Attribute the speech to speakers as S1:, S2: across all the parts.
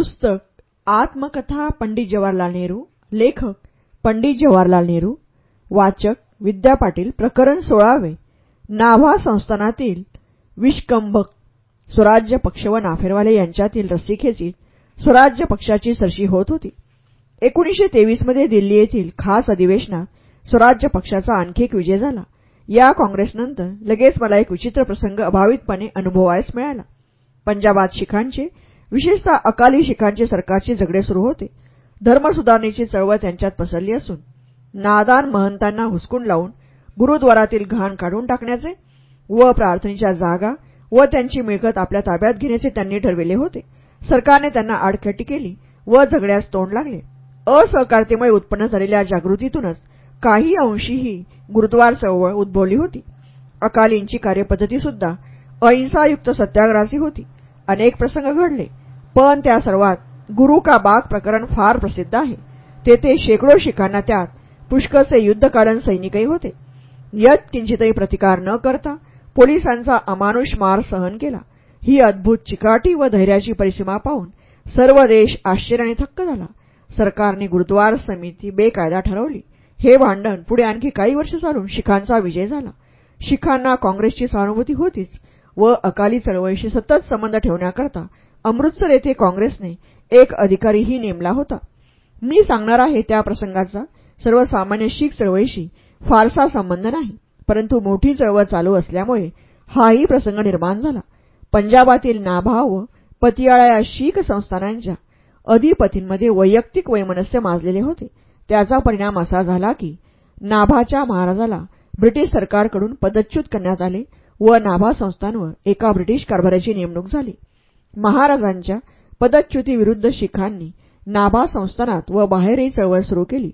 S1: पुस्तक आत्मकथा पंडित जवाहरलाल नेहरू लेखक पंडित जवाहरलाल नेहरू वाचक विद्या पाटील प्रकरण सोळावे नाभा संस्थानातील विषकंभक स्वराज्य पक्ष व नाफेरवाले यांच्यातील रस्सीखेची स्वराज्य पक्षाची सरशी होत होती. एकोणीशे तेवीसमध्ये दिल्ली येथील खास अधिवेशनात स्वराज्य पक्षाचा आणखी एक विजय झाला. या काँग्रेसनंतर लगेच मला एक विचित्र प्रसंग अभावितपणे अनुभवायस मिळाला. पंजाबात शिखांचे विशेषतः अकाली शिखांचे सरकारचे झगडे सुरू होते. धर्मसुधारणेची चळवळ त्यांच्यात पसरली असून नादान महंतांना हुसकून लावून गुरुद्वारातील घाण काढून टाकण्याचे व प्रार्थनेच्या जागा व त्यांची मिळकत आपल्या ताब्यात घेण्याचे त्यांनी ठरविले होते. सरकारने त्यांना आडखटी केली व झगड्यास तोंड लागले. असहकारतेमुळे उत्पन्न झालेल्या जागृतीतूनच काही अंशीही गुरुद्वार चळवळ उद्भवली होती. अकालींची कार्यपद्धती सुद्धा अहिंसायुक्त सत्याग्रहाची होती. अनेक प्रसंग घडले. पण त्या सर्वात गुरु का बाग प्रकरण फार प्रसिद्ध आहे. तेथे शेकडो शिखांना त्यात पुष्कळचे युद्धकालन सैनिकही होते. यत किंचितही प्रतिकार न करता पोलिसांचा अमानुष मार सहन केला. ही अद्भुत चिकाटी व धैर्याची परिसीमा पाहून सर्व देश आश्चर्याने थक्क झाला. सरकारने गुरुद्वार समिती बेकायदा ठरवली. हे भांडण पुढे आणखी काही वर्ष चालून शिखांचा विजय झाला. शिखांना काँग्रेसची सहानुभूती होतीच व अकाली चळवळीशी सतत संबंध ठेवण्याकरता अमृतसर येथे काँग्रेसने एक अधिकारीही नेमला होता. मी सांगणार आहे त्या प्रसंगाचा. सर्वसामान्य शीख चळवळीशी फारसा संबंध नाही परंतु मोठी चळवळ चालू असल्यामुळे हाही प्रसंग निर्माण झाला. पंजाबातील नाभा व पतियाळा या शीख संस्थानांच्या अधिपतींमध्ये वैयक्तिक वैमनस्य माजलेले होते. त्याचा परिणाम असा झाला की नाभाच्या महाराजाला ब्रिटिश सरकारकडून पदच्युत करण्यात आले व नाभा संस्थांवर एका ब्रिटिश कारभाराची नेमणूक झाली. महाराजांच्या पदच्युतीविरुद्ध शिखांनी नाभा संस्थानात व बाहेरही चळवळ सुरू केली.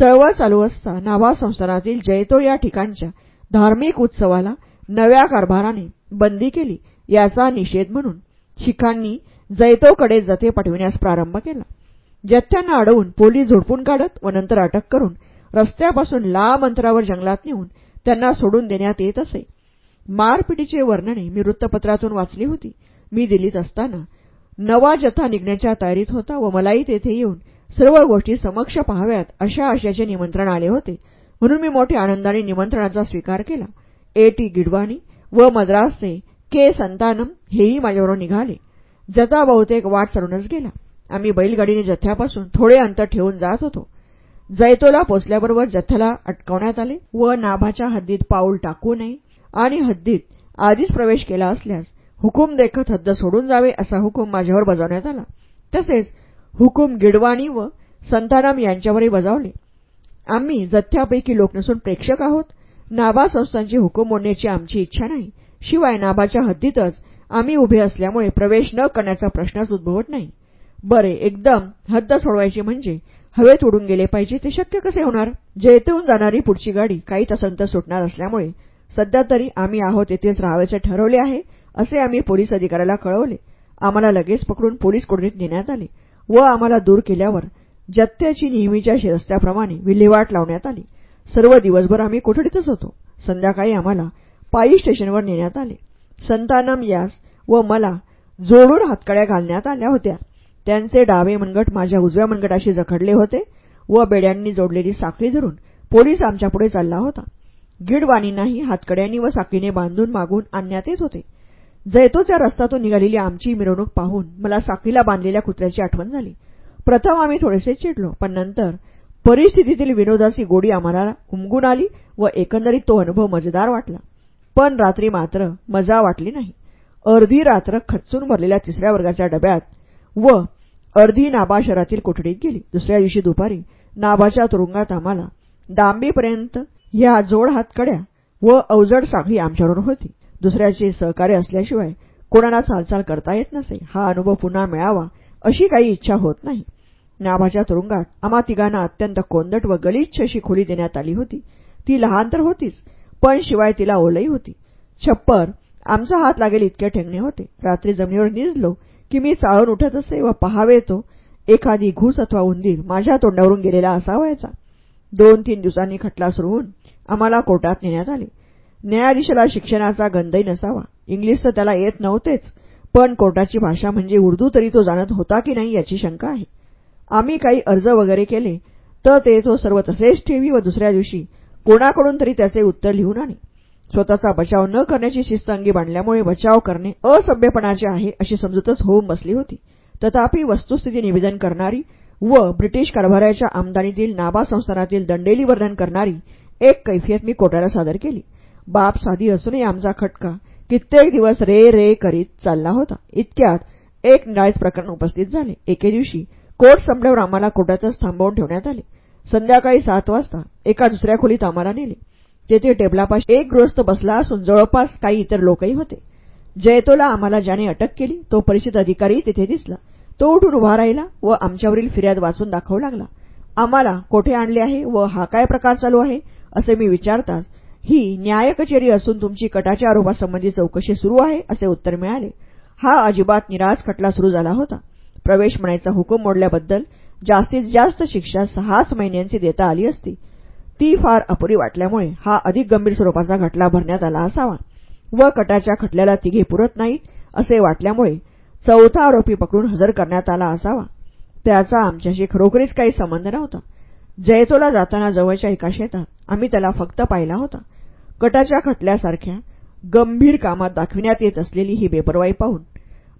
S1: चळवळ चालू असता नाभा संस्थानातील जैतो या ठिकाणच्या धार्मिक उत्सवाला नव्या कारभाराने बंदी केली. याचा निषेध म्हणून शिखांनी जैतोकडे जथे पाठविण्यास प्रारंभ केला. जथ्यांना अडवून पोलीस झोडपून काढत व नंतर अटक करून रस्त्यापासून लांब अंतरावर जंगलात नेऊन त्यांना सोडून देण्यात येत असे. मारपिटीचे वर्णने मी वृत्तपत्रातून वाचली होती. मी दिल्लीत असताना. नवा जथा निघण्याच्या तयारीत होता व मलाही तेथे येऊन सर्व गोष्टी समक्ष पाहाव्यात अशा आशयाचे निमंत्रण आले होते. म्हणून मी मोठ्या आनंदाने निमंत्रणाचा स्वीकार केला. ए. टी. गिडवाणी व मद्रासचे के. संतानम हेही माझ्याबरोबर निघाले. जथा बहुतेक वाट चालूनच गेला. आम्ही बैलगाडीने जथ्यापासून थोडे अंतर ठेवून जात होतो. जैतोला पोचल्याबरोबर जथ्याला अटकवण्यात आले व नाभाच्या हद्दीत पाऊल टाकू नये आणि हद्दीत आधीच प्रवेश केला असल्यास हुकूम देखत हद्द सोडून जावे असा हुकूम माझ्यावर बजावण्यात आला. तसेच हुकूम गिडवाणी व संतानाम यांच्यावरही बजावले. आम्ही जथ्यापैकी लोक नसून प्रेक्षक आहोत. नाभा संस्थांचे हुकूम मोडण्याची आमची इच्छा नाही. शिवाय नाभाच्या हद्दीतच आम्ही उभे असल्यामुळे प्रवेश न करण्याचा प्रश्नच उद्भवत नाही. बरे एकदम हद्द सोडवायची म्हणजे हवेत उडून गेले पाहिजे ते शक्य कसे होणार? जैतून जाणारी पुढची गाडी काही तासांतर सुटणार असल्यामुळे सध्या तरी आम्ही आहोत येथेच राहायचे ठरवले आहे. असे आम्ही पोलीस अधिकाऱ्याला कळवले. आम्हाला लगेच पकडून पोलीस कोठडीत नेण्यात आले व आम्हाला दूर केल्यावर जत्त्याची नेहमीच्या रस्त्याप्रमाणे विल्हेवाट लावण्यात आली. सर्व दिवसभर आम्ही कोठडीतच होतो. संध्याकाळी आम्हाला पायी स्टेशनवर नेण्यात आले. संतानम यास व मला जोडून हातकड्या घालण्यात आल्या होत्या. त्यांचे डावे मनगट माझ्या उजव्या मनगटाशी जखडले होते व बेड्यांनी जोडलेली साखळी धरून पोलीस आमच्यापुढे चालला होता. गिडवाणींनाही हातकड्यांनी व साखळीने बांधून मागून आणण्यात येत होते. जैतोच्या रस्त्यातून निघालेली आमची मिरवणूक पाहून मला साखळीला बांधलेल्या कुत्र्याची आठवण झाली. प्रथम आम्ही थोडेसे चिडलो पण नंतर परिस्थितीतील विनोदाची गोडी आम्हाला उमगून आली व एकंदरीत तो अनुभव मजेदार वाटला. पण रात्री मात्र मजा वाटली नाही. अर्धी रात्र खच्चून भरलेल्या तिसऱ्या वर्गाच्या डब्यात व अर्धी नाबा शहरातील कोठडीत गेली. दुसऱ्या दिवशी दुपारी नाबाच्या तुरुंगात आम्हाला डांबीपर्यंत ह्या जोड हातकड्या व अवजड साखळी आमच्यावर होती. दुसऱ्याचे सहकार्य असल्याशिवाय कोणाला चालचाल करता येत नसे. हा अनुभव पुन्हा मिळावा अशी काही इच्छा होत नाही. नाभाच्या तुरुंगात आम्हा तिघांना अत्यंत कोंदट व गलिच्छ अशी खोली देण्यात आली होती. ती लहान तर होतीच पण शिवाय तिला ओलही होती. छप्पर आमचा हात लागेल इतके ठेंगणे होते. रात्री जमिनीवर निजलो की मी चाळून उठत असे व पहावे तो एखादी घूस अथवा उंदीर माझ्या तोंडावरून गेलेला असावायचा. दोन तीन दिवसांनी खटला सुरू होऊन आम्हाला कोर्टात नेण्यात आले. न्यायाधीशाला शिक्षणाचा गंधही नसावा. इंग्लिश तर त्याला येत नव्हतेच. पण कोर्टाची भाषा म्हणजे उर्दू तरी तो जाणत होता की नाही याची शंका आहे. आम्ही काही अर्ज वगैरे केले तर ते तो सर्व तसेच ठेवी व दुसऱ्या दिवशी कोणाकडून तरी त्याचे उत्तर लिहून आणे. स्वतःचा बचाव न करण्याची शिस्त अंगी बांधल्यामुळे बचाव करणे असभ्यपणाचे आहे अशी समजूतच होऊन बसली होती. तथापि वस्तुस्थिती निवेदन करणारी व ब्रिटिश कारभाराच्या आमदानीतील नाभा संस्थानातील दंडेली वर्णन करणारी एक कैफियत मी कोर्टाला सादर केली. बाप साधी असूनही आमचा खटका. कित्येक दिवस रे रे करीत चालला होता. इतक्यात एक निराळीच प्रकरण उपस्थित झाले. एके दिवशी कोर्ट संपल्यावर आम्हाला कोर्टातच थांबवून ठेवण्यात आले. संध्याकाळी सात वाजता एका दुसऱ्या खोलीत आम्हाला नेले. तेथे टेबलापाशी एक गृहस्थ बसला असून जवळपास काही इतर लोकही होते. जयतोला आम्हाला ज्याने अटक केली तो परिचित अधिकारी तिथे दिसला. तो उठून उभा राहिला व आमच्यावरील फिर्याद वाचून दाखवू लागला. आम्हाला कोठे आणले आहे व हा काय प्रकार चालू आहे असे मी विचारताच ही न्याय कचेरी असून तुमची कटाच्या आरोपासंबंधी चौकशी सुरू आहे असे उत्तर मिळाले. हा अजिबात निराश खटला सुरू झाला होता. प्रवेश म्हणायचा हुकूम मोडल्याबद्दल जास्तीत जास्त शिक्षा सहाच महिन्यांची देता आली असती. ती फार अपुरी वाटल्यामुळे हा अधिक गंभीर स्वरूपाचा खटला भरण्यात आला असावा. व कटाच्या खटल्याला तिघे पुरत नाहीत असे वाटल्यामुळे चौथा आरोपी पकडून हजर करण्यात आला असावा. त्याचा आमच्याशी खरोखरीच काही संबंध नव्हता. जयतोला जाताना जवळच्या एका शेतात आम्ही त्याला फक्त पाहिला होता. कटाच्या खटल्यासारख्या गंभीर कामात दाखविण्यात येत असलेली ही बेपरवाई पाहून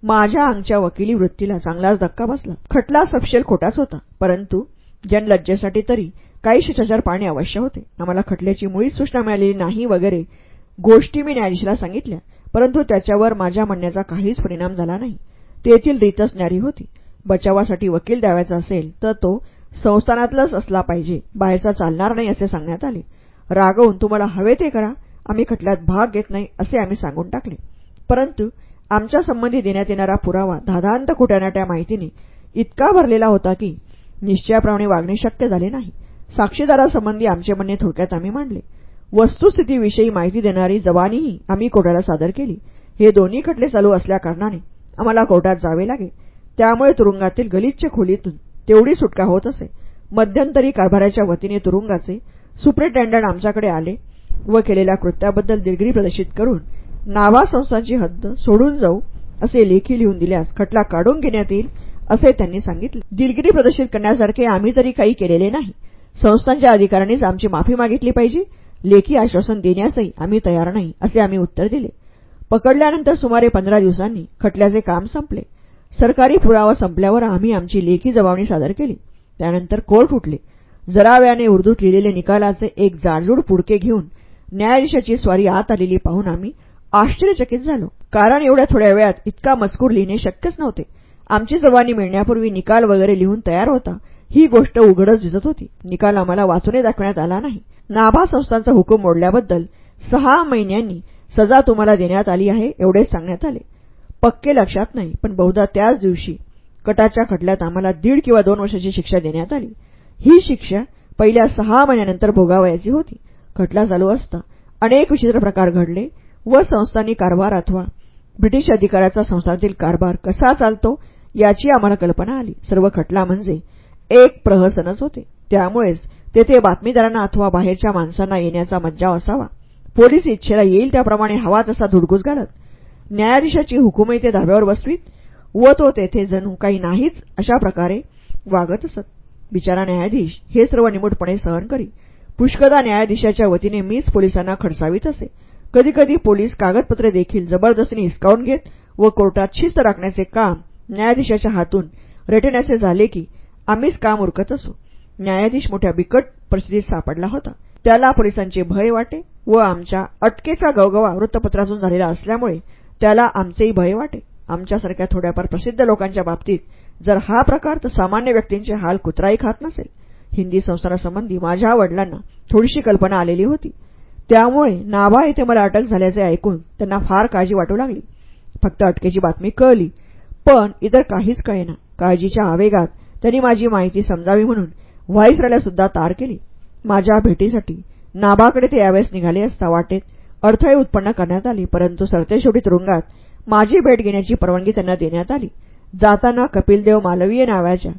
S1: माझ्या अंगच्या वकिली वृत्तीला चांगलाच धक्का बसला. खटला सपशेल खोटाच होता परंतु जनलज्जेसाठी तरी काही शिष्टाचार पाळणे अवश्य होते. आम्हाला खटल्याची मुळीच सूचना मिळालेली नाही वगैरे गोष्टी मी न्यायाधीशाला सांगितल्या परंतु त्याच्यावर माझ्या म्हणण्याचा काहीच परिणाम झाला नाही. तेथील रीतच न्यारी होती. बचावासाठी वकील द्यावायचा असेल तर तो संस्थानातलाच असला पाहिजे. बाहेरचा चालणार नाही असे सांगण्यात आले. रागवून तुम्हाला हवे ते करा. आम्ही खटल्यात भाग घेत नाही असे आम्ही सांगून टाकले. परंतु आमच्या संबंधी देण्यात येणारा पुरावा धादांत खोट्यानाट्या माहितीने इतका भरलेला होता की निश्चयाप्रमाणे वागणे शक्य झाले नाही. साक्षीदारासंबंधी आमचे म्हणणे थोडक्यात आम्ही मांडले. वस्तुस्थितीविषयी माहिती देणारी जवानीही आम्ही कोर्टाला सादर केली. हे दोन्ही खटले चालू असल्याकारणाने आम्हाला कोर्टात जावे लागे. त्यामुळे तुरुंगातील गलिच्छ खोलीतून तेवढी सुटका होत असे. मध्यंतरी कारभाराच्या वतीने तुरुंगाचे सुप्रिटेंडंट आमच्याकडे आले व केलेल्या कृत्याबद्दल दिलगिरी प्रदर्शित करून नाभा संस्थांची हद्द सोडून जाऊ असे लेखी लिहून दिल्यास खटला काढून घेण्यात येईल असे त्यांनी सांगितले. दिलगिरी प्रदर्शित करण्यासारखे आम्ही तरी काही केलेले नाही. संस्थांच्या अधिकाऱ्यांनीच आमची माफी मागितली पाहिजे. लेखी आश्वासन देण्यासही आम्ही तयार नाही असे आम्ही उत्तर दिले. पकडल्यानंतर सुमारे पंधरा दिवसांनी खटल्याचे काम संपले. सरकारी पुरावा संपल्यावर आम्ही आमची लेखी जबावणी सादर केली. त्यानंतर कोर्ट उठले जराव्याने उर्दूत लिहिलेले निकालाचे एक जाडजूड पुडके घेऊन न्यायाधीशाची स्वारी आत आलेली पाहून आम्ही आश्चर्यचकित झालो. कारण एवढ्या थोड्या वेळात इतका मजकूर लिहिणे शक्यच नव्हते. आमची जबानी मिळण्यापूर्वी निकाल वगैरे लिहून तयार होता. ही गोष्ट उघडच दिसत होती. निकाल आम्हाला वाचूनही दाखवण्यात आला नाही. नाभा संस्थांचा हुकूम मोडल्याबद्दल सहा महिन्यांनी सजा तुम्हाला देण्यात आली आहे एवढेच सांगण्यात आले. पक्के लक्षात नाही पण बहुधा त्याच दिवशी कटाच्या खटल्यात आम्हाला दीड किंवा दोन वर्षाची शिक्षा देण्यात आली. ही शिक्षा पहिल्या सहा महिन्यानंतर भोगावयाची होती. खटला चालू असता अनेक विचित्र प्रकार घडले व संस्थांनी कारभार अथवा ब्रिटिश अधिकाऱ्याचा संस्थांतील कारभार कसा चालतो याची आम्हाला कल्पना आली. सर्व खटला म्हणजे एक प्रहसनच होते. त्यामुळेच तेथे बातमीदारांना अथवा बाहेरच्या माणसांना येण्याचा मज्जाव असावा. पोलीस इच्छेला येईल त्याप्रमाणे हवा तसा धुडगूस घालत न्यायाधीशाची हुकुमही ते धाब्यावर बसवीत व तो तेथे जणू काही नाहीच अशा प्रकारे वागत असत. बिचारा न्यायाधीश हे सर्व निमूटपणे सहन करी. पुष्कदा न्यायाधीशाच्या वतीने मीच पोलिसांना खडसावीत असे. कधीकधी पोलीस कागदपत्रे देखील जबरदस्तीने हिसकावून घेत व कोर्टात शिस्त राखण्याचे काम न्यायाधीशाच्या हातून रेटण्याचे झाले की आम्हीच काम उरकत असू? न्यायाधीश मोठ्या बिकट परिस्थितीत सापडला होता. त्याला पोलिसांचे भय वाटे व आमच्या अटकेचा गवगवा वृत्तपत्रातून झालेला असल्यामुळे त्याला आमचेही भय वाटे. आमच्यासारख्या थोड्याफार प्रसिद्ध लोकांच्या बाबतीत जर हा प्रकार तर सामान्य व्यक्तींचे हाल कुत्राही खात नसेल. हिंदी संस्थानासंबंधी माझ्या वडिलांना थोडीशी कल्पना आलेली होती. त्यामुळे नाभा येथे मला अटक झाल्याचे ऐकून त्यांना फार काळजी वाटू लागली. फक्त अटकेची बातमी कळली. पण इतर काहीच कळेना. काळजीच्या आवेगात त्यांनी माझी माहिती समजावी म्हणून व्हाईसरायला सुद्धा तार केली. माझ्या भेटीसाठी नाभाकडे ते यावेळेस निघाले असता वाटेत अडथळे उत्पन्न करण्यात आली परंतु सरतेशेवटी तुरुंगात माझी भेट घेण्याची परवानगी त्यांना देण्यात आली. जाताना कपिलदेव मालवीय नावाच्या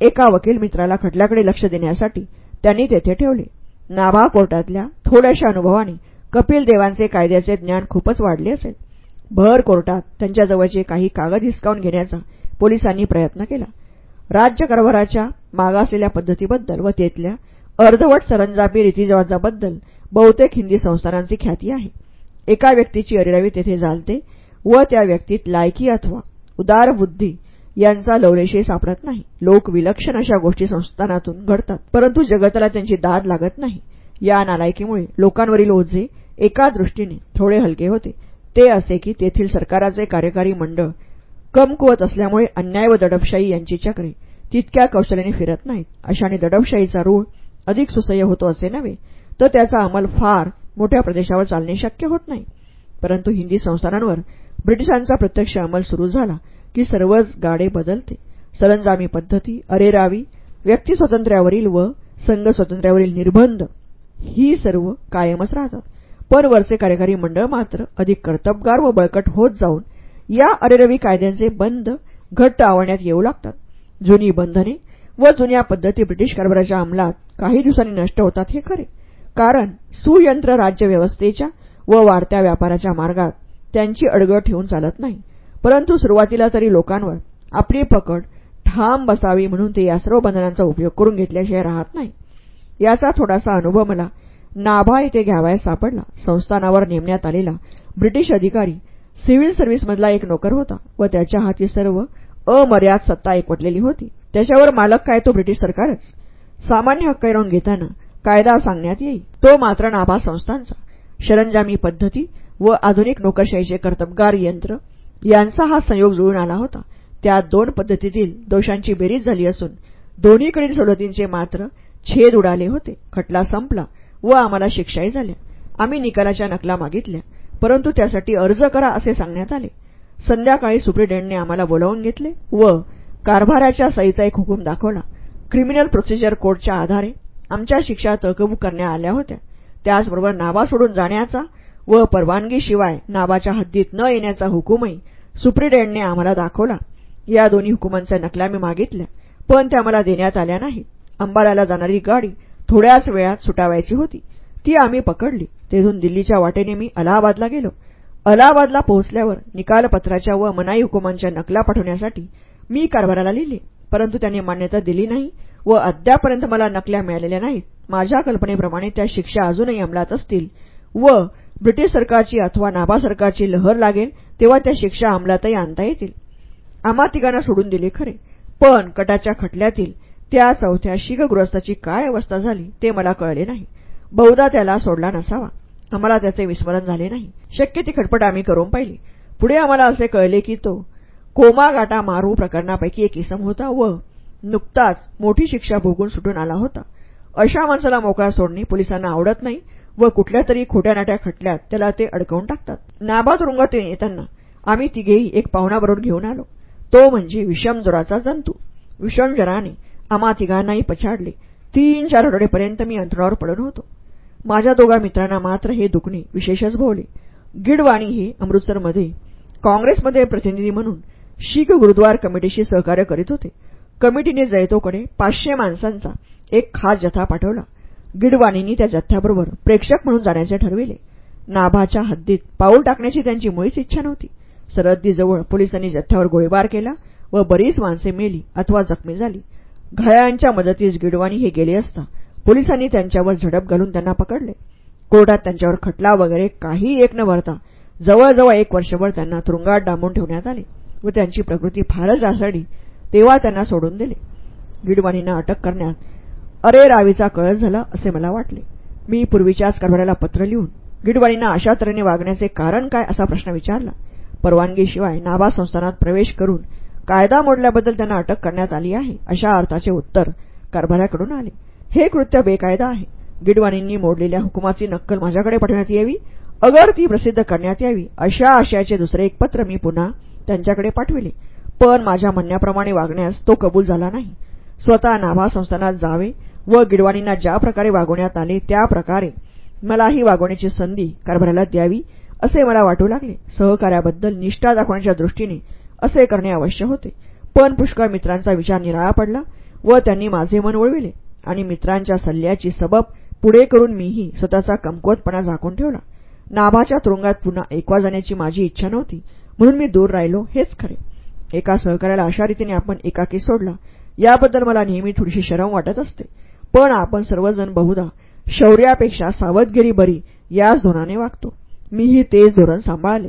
S1: एका वकील मित्राला खटल्याकडे लक्ष देण्यासाठी त्यांनी तेथे ठेवले. नाभा कोर्टातल्या थोड्याशा अनुभवाने कपिल देवांचे कायद्याचे ज्ञान खूपच वाढले असेल. भर कोर्टात त्यांच्याजवळचे काही कागद हिसकावून घेण्याचा पोलिसांनी प्रयत्न केला. राज्यकारभाराच्या मागासलेल्या पद्धतीबद्दल व तेथल्या अर्धवट सरंजामी रीतीरिवाजाबद्दल बहुतेक हिंदी संस्थानांची ख्याती आहे. एका व्यक्तीची अरेरावी तेथे जालते व त्या व्यक्तीत लायकी अथवा उदार बुद्धी यांचा लवलेशही सापडत नाही. लोक विलक्षण अशा गोष्टी संस्थानातून घडतात. परंतु जगताला त्यांची दाद लागत नाही. या नालायकीमुळे लोकांवरील ओझे एका दृष्टीने थोडे हलके होते. ते असे की तेथील सरकाराचे कार्यकारी मंडळ कमकुवत असल्यामुळे अन्याय व दडपशाही यांची चक्रे तितक्या कौशल्याने फिरत नाहीत. अशाने दडपशाहीचा रूळ अधिक सुसह्य होतो असे नव्हे तर त्याचा अंमल फार मोठ्या प्रदेशावर चालणे शक्य होत नाही. परंतु हिंदी संस्थानांवर ब्रिटिशांचा प्रत्यक्ष अंमल सुरू झाला की सर्वच गाडे बदलते. सरंजामी पद्धती अरेरावी व्यक्तिस्वातंत्र्यावरील व संघ स्वातंत्र्यावरील निर्बंध ही सर्व कायमच राहतात. पण वरचे कार्यकारी मंडळ मात्र अधिक कर्तबगार व बळकट होत जाऊन या अरेरवी कायद्यांचे बंद घट्ट आवडण्यात येऊ लागतात. जुनी बंधने व जुन्या पद्धती ब्रिटिश कारभाराच्या अंमलात काही दिवसांनी नष्ट होतात हे खरे. कारण सुयंत्र राज्यव्यवस्थेच्या व वाढत्या व्यापाराच्या मार्गात त्यांची अडगळ ठेवून चालत नाही. परंतु सुरुवातीला तरी लोकांवर आपली पकड ठाम बसावी म्हणून ते या सर्व बंधनांचा उपयोग करून घेतल्याशिवाय राहत नाही. याचा थोडासा अनुभव मला नाभा येथे घ्यावयास सापडला. संस्थानावर नेमण्यात आलेला ब्रिटिश अधिकारी सिव्हिल सर्व्हिसमधला एक नोकर होता व त्याच्या हाती सर्व अमर्याद सत्ता एकवटलेली होती. त्याच्यावर मालक काय तो ब्रिटिश सरकारच. सामान्य हक्क हिरावून घेताना कायदा सांगण्यात येईल. तो मात्र नाभा संस्थांचा. शरंजामी पद्धती व आधुनिक नोकरशाहीचे कर्तबगार यंत्र यांचा हा संयोग जुळून आला होता. त्या दोन पद्धतीतील दोषांची बेरीज झाली असून दोन्हीकडील सवलतींचे मात्र छेद उडाले होते. खटला संपला व आम्हाला शिक्षाही झाल्या. आम्ही निकालाच्या नकला मागितल्या परंतु त्यासाठी अर्ज करा असे सांगण्यात आले. संध्याकाळी सुप्रिटेंडने आम्हाला बोलावून घेतले व कारभाराच्या सहीचा एक हुकूम दाखवला. क्रिमिनल प्रोसिजर कोडच्या आधारे आमच्या शिक्षा तहकूब करण्यात आल्या होत्या. त्याचबरोबर नावा सोडून जाण्याचा व परवानगीशिवाय नावाच्या हद्दीत न येण्याचा हुकूमही सुप्रिटेंडने आम्हाला दाखवला. या दोन्ही हुकुमांच्या नकल्या मी मागितल्या पण त्या मला देण्यात आल्या नाहीत. अंबालाला जाणारी गाडी थोड्याच वेळात सुटावायची होती. ती आम्ही पकडली. तेथून दिल्लीच्या वाटेने मी अलाहाबादला गेलो. अलाहाबादला पोहोचल्यावर निकालपत्राच्या व मनाई हुकुमांच्या नकला पाठवण्यासाठी मी कारभाराला लिहिले. परंतु त्यांनी मान्यता दिली नाही व अद्यापर्यंत मला नकल्या मिळालेल्या नाहीत. माझ्या कल्पनेप्रमाणे त्या शिक्षा अजूनही अंमलात असतील व ब्रिटिश सरकारची अथवा नाभा सरकारची लहर लागेल तेव्हा त्या शिक्षा अंमलातही आणता येतील. आम्हा तिघांना सोडून दिले खरे. पण कटाच्या खटल्यातील त्या चौथ्या शीखगृहस्थाची काय अवस्था झाली ते मला कळले नाही. बहुधा त्याला सोडला नसावा. आम्हाला त्याचे विस्मरण झाले नाही. शक्य ती खटपट आम्ही करून पाहिली. पुढे आम्हाला असे कळले की तो कोमागाटा मारू प्रकरणापैकी एक इसम होता व नुकताच मोठी शिक्षा भोगून सुटून आला होता. अशा माणसाला मोकळा सोडणे पोलिसांना आवडत नाही. व कुठल्या तरी खोट्या नाट्या खटल्यात त्याला ते अडकवून टाकतात. नाबाद तुरुंगात येताना आम्ही तिघेही एक पाहुणाबरोबर घेऊन आलो. तो म्हणजे विषम जोराचा जंतू. विषमजराने आम्हा तिघांनाही पछाडले. तीन चार आठवडेपर्यंत मी अंतरावर पडून होतो. माझ्या दोघा मित्रांना मात्र हे दुखणे विशेषच भोवले. गिडवाणी हे अमृतसरमध्ये काँग्रेसमध्ये प्रतिनिधी म्हणून शीख गुरुद्वार कमिटीशी सहकार्य करीत होते. कमिटीने जैतोकडे पाचशे माणसांचा एक खास जथा पाठवला. गिडवाणींनी त्या जथ्थ्याबरोबर प्रेक्षक म्हणून जाण्याचे ठरविले. नाभाच्या हद्दीत पाऊल टाकण्याची त्यांची मुळीच इच्छा नव्हती. सरहद्दीजवळ पोलिसांनी जथ्थ्यावर गोळीबार केला व बरीच माणसे मेली अथवा जखमी झाली. घायाळांच्या मदतीस गिडवाणी हे गेले असता पोलिसांनी त्यांच्यावर झडप घालून त्यांना पकडले. कोर्टात त्यांच्यावर खटला वगैरे काही एक न भरता जवळजवळ एक वर्षभर त्यांना तुरुंगात डांबून ठेवण्यात आले व त्यांची प्रकृती फारच आसळली तेव्हा त्यांना सोडून दिले. गिडवाणींना अटक करण्यात अरे रावीचा कळस झाला असे मला वाटले. मी पूर्वीच्याच कारभाराला पत्र लिहून गिडवाणींना अशा तऱ्हेने वागण्याचे कारण काय असा प्रश्न विचारला. परवानगीशिवाय नाभा संस्थानात प्रवेश करून कायदा मोडल्याबद्दल त्यांना अटक करण्यात आली आहे अशा अर्थाचे उत्तर कारभाराकडून आले. हे कृत्य बेकायदा आहे. गिडवाणींनी मोडलेल्या हुकुमाची नक्कल माझ्याकडे पाठवण्यात यावी अगर ती प्रसिद्ध करण्यात यावी अशा आशयाचे दुसरे एक पत्र मी पुन्हा त्यांच्याकडे पाठविले. पण माझ्या म्हणण्याप्रमाणे वागण्यास तो कबूल झाला नाही. स्वतः नाभा संस्थानात जावे व गिडवाणींना ज्या प्रकारे वागवण्यात आले त्या प्रकारे मलाही वागवण्याची संधी कारभाराला द्यावी असे मला वाटू लागले. सहकार्याबद्दल निष्ठा दाखवण्याच्या दृष्टीने असे करणे आवश्यक होते. पण पुष्कळ मित्रांचा विचार निराळा पडला व त्यांनी माझे मन वळविले आणि मित्रांच्या सल्ल्याची सबब पुढे करून मीही स्वतःचा कमकुवतपणा झाकून ठेवला. नाभाच्या तुरुंगात पुन्हा एकवा जाण्याची माझी इच्छा नव्हती म्हणून मी दूर राहिलो हेच खरे. एका सहकार्याला अशा रीतीने आपण एकाकी सोडला याबद्दल मला नेहमी थोडीशी शरम वाटत असते. पण आपण सर्वजण बहुधा शौर्यापेक्षा सावधगिरी बरी याच धोरणाने वागतो. मीही तेच धोरण सांभाळले.